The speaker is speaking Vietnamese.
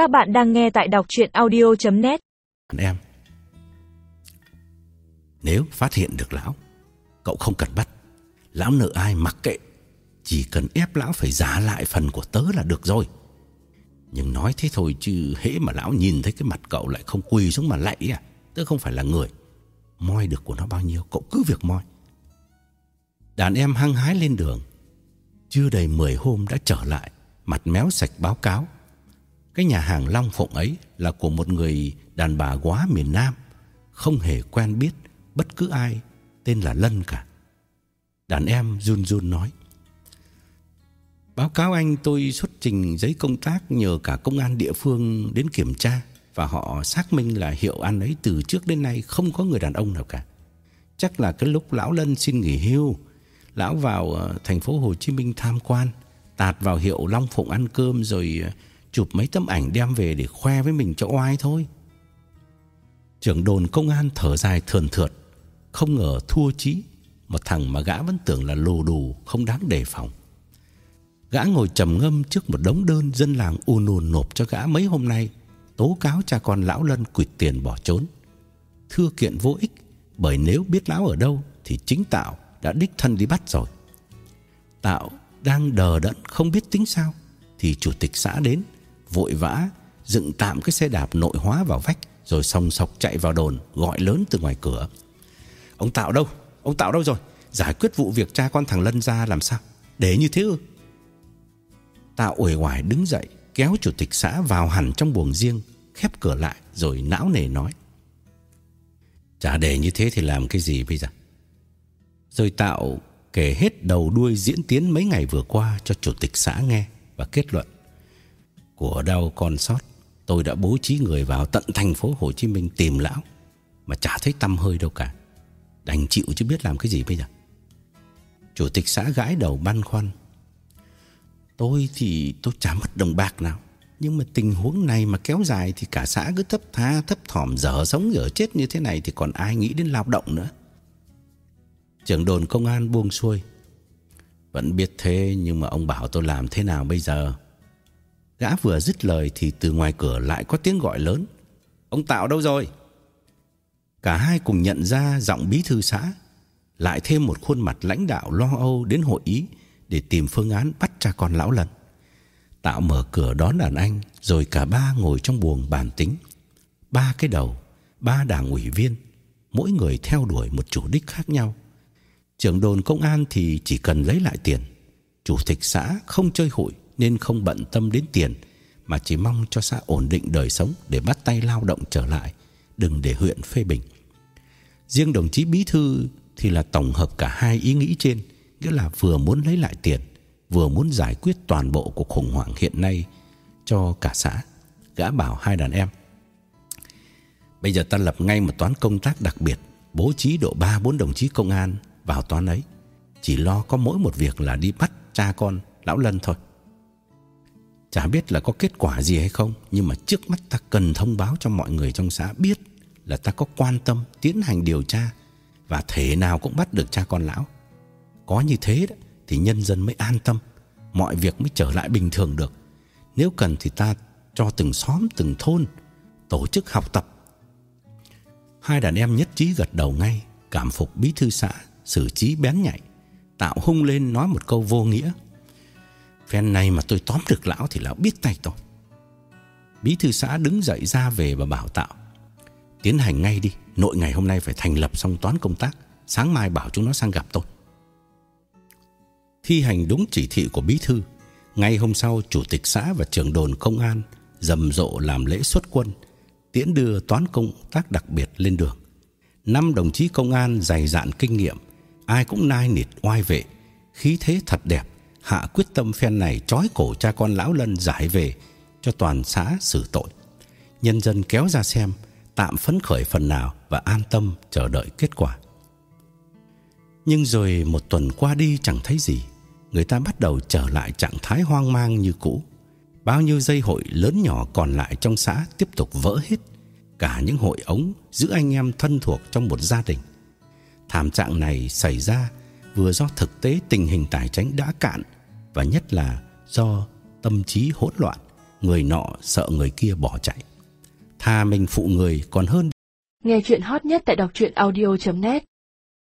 Các bạn đang nghe tại đọc chuyện audio.net Em, Nếu phát hiện được lão, Cậu không cần bắt. Lão nợ ai mặc kệ. Chỉ cần ép lão phải giả lại phần của tớ là được rồi. Nhưng nói thế thôi chứ hễ mà lão nhìn thấy cái mặt cậu lại không quỳ xuống mà lạy à? Tớ không phải là người. Moi được của nó bao nhiêu, Cậu cứ việc moi. Đàn em hăng hái lên đường. Chưa đầy 10 hôm đã trở lại, Mặt méo sạch báo cáo. Cái nhà hàng Long Phụng ấy Là của một người đàn bà quá miền Nam, Không hề quen biết Bất cứ ai tên là Lân cả. Đàn em run run nói, Báo cáo anh tôi xuất trình giấy công tác Nhờ cả công an địa phương đến kiểm tra Và họ xác minh là hiệu ăn ấy Từ trước đến nay không có người đàn ông nào cả. Chắc là cái lúc lão Lân xin nghỉ hưu, Lão vào ờ, thành phố Hồ Chí Minh tham quan, Tạt vào hiệu Long Phụng ăn cơm Rồi ờ, chụp mấy tấm ảnh đem về Để khoe với mình cho oai thôi. Trưởng đồn công an thở dài thườn thượt, Không ngờ thua chí Một thằng mà gã vẫn tưởng là lồ đù, Không đáng đề phòng. Gã ngồi trầm ngâm trước một đống đơn Dân làng ùn ùn nộp cho gã mấy hôm nay, Tố cáo cha con lão Lân quỵt tiền bỏ trốn. Thưa kiện vô ích, Bởi nếu biết lão ở đâu Thì chính Tạo đã đích thân đi bắt rồi. Tạo đang đờ đẫn không biết tính sao, Thì chủ tịch xã đến Vội vã, dựng tạm cái xe đạp nội hóa vào vách, Rồi song sọc chạy vào đồn, Gọi lớn từ ngoài cửa. Ông Tạo đâu? Ông Tạo đâu rồi? Giải quyết vụ việc cha con thằng Lân ra làm sao? Để như thế ư? Tạo uể oải đứng dậy, Kéo chủ tịch xã vào hẳn trong buồng riêng, Khép cửa lại rồi não nề nói. Chả để như thế thì làm cái gì bây giờ? Rồi Tạo kể hết đầu đuôi diễn tiến mấy ngày vừa qua cho chủ tịch xã nghe và kết luận. Của đau con sót, tôi đã bố trí người vào tận thành phố Hồ Chí Minh tìm lão mà chả thấy tâm hơi đâu cả. Đành chịu chứ biết làm cái gì bây giờ. Chủ tịch xã gãi đầu băn khoăn. Tôi thì tôi chả mất đồng bạc nào. Nhưng mà tình huống này mà kéo dài thì cả xã cứ thấp tha thấp thỏm dở sống dở chết như thế này thì còn ai nghĩ đến lao động nữa. Trưởng đồn công an buông xuôi Vẫn biết thế nhưng mà ông bảo tôi làm thế nào bây giờ Gã vừa dứt lời thì từ ngoài cửa lại có tiếng gọi lớn. Ông Tạo đâu rồi? Cả hai cùng nhận ra giọng bí thư xã, Lại thêm một khuôn mặt lãnh đạo lo âu đến hội ý Để tìm phương án bắt cha con lão lần Tạo mở cửa đón đàn anh, Rồi cả ba ngồi trong buồng bàn tính. Ba cái đầu, Ba đảng ủy viên, Mỗi người theo đuổi một chủ đích khác nhau. Trưởng đồn công an thì chỉ cần lấy lại tiền. Chủ tịch xã không chơi hụi. Nên không bận tâm đến tiền, Mà chỉ mong cho xã ổn định đời sống Để bắt tay lao động trở lại, Đừng để huyện phê bình. Riêng đồng chí Bí Thư Thì là tổng hợp cả hai ý nghĩ trên, Nghĩa là vừa muốn lấy lại tiền, Vừa muốn giải quyết toàn bộ cuộc khủng hoảng hiện nay Cho cả xã. Gã bảo hai đàn em, Bây giờ ta lập ngay một toán công tác đặc biệt, Bố trí độ 3-4 đồng chí công an vào toán ấy. Chỉ lo có mỗi một việc là đi bắt cha con, Lão Lân thôi. Chả biết là có kết quả gì hay không, Nhưng mà trước mắt ta cần thông báo cho mọi người trong xã biết Là ta có quan tâm tiến hành điều tra Và thể nào cũng bắt được cha con lão. Có như thế đó, Thì nhân dân mới an tâm, Mọi việc mới trở lại bình thường được. Nếu cần thì ta cho từng xóm, từng thôn Tổ chức học tập. Hai đàn em nhất trí gật đầu ngay, Cảm phục bí thư xã, xử trí bén nhạy, Tạo hung lên nói một câu vô nghĩa. Phen này mà tôi tóm được lão Thì lão biết tay tôi. Bí thư xã đứng dậy ra về và bảo Tạo, Tiến hành ngay đi, Nội ngày hôm nay phải thành lập xong toán công tác, Sáng mai bảo chúng nó sang gặp tôi. Thi hành đúng chỉ thị của bí thư, Ngay hôm sau Chủ tịch xã và trưởng đồn công an Rầm rộ làm lễ xuất quân, Tiễn đưa toán công tác đặc biệt lên đường. Năm đồng chí công an dày dạn kinh nghiệm, Ai cũng nai nịt oai vệ, Khí thế thật đẹp Hạ quyết tâm phen này trói cổ cha con lão lân giải về Cho toàn xã xử tội. Nhân dân kéo ra xem, Tạm phấn khởi phần nào Và an tâm chờ đợi kết quả. Nhưng rồi một tuần qua đi chẳng thấy gì. Người ta bắt đầu trở lại trạng thái hoang mang như cũ. Bao nhiêu dây hội lớn nhỏ còn lại trong xã Tiếp tục vỡ hết. Cả những hội ống Giữ anh em thân thuộc trong một gia đình. Thảm trạng này xảy ra vừa do thực tế tình hình tài chính đã cạn và nhất là do tâm trí hỗn loạn, Người nọ sợ người kia bỏ chạy. Tha mình phụ người còn hơn Nghe chuyện hot nhất tại đọc truyện audio.net